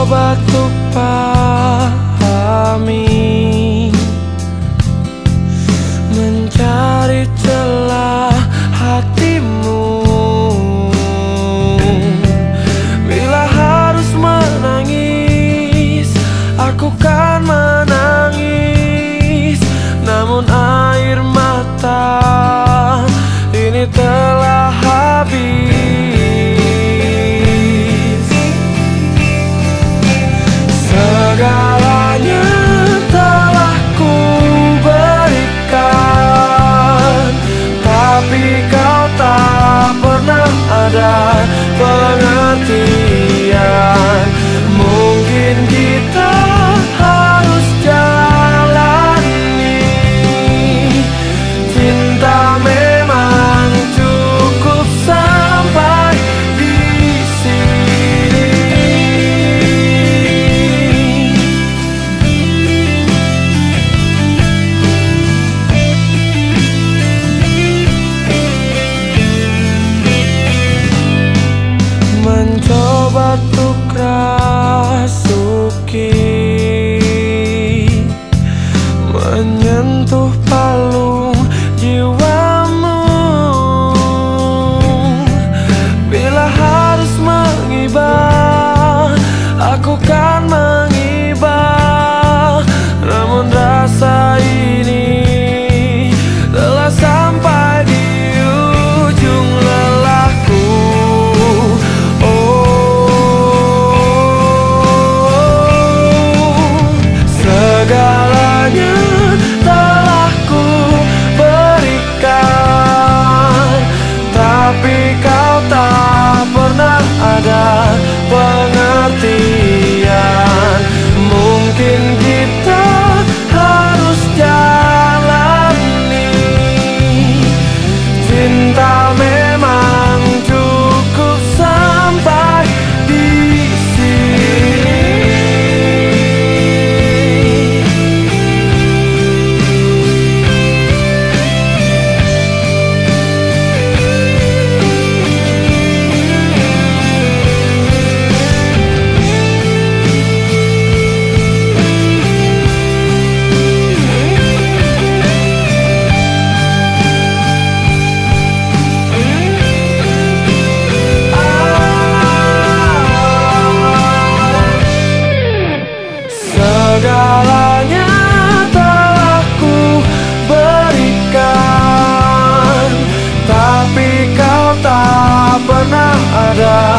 coba tuh pahami. Mencari celah hatimu. Bila harus menangis Aku kan tanto вода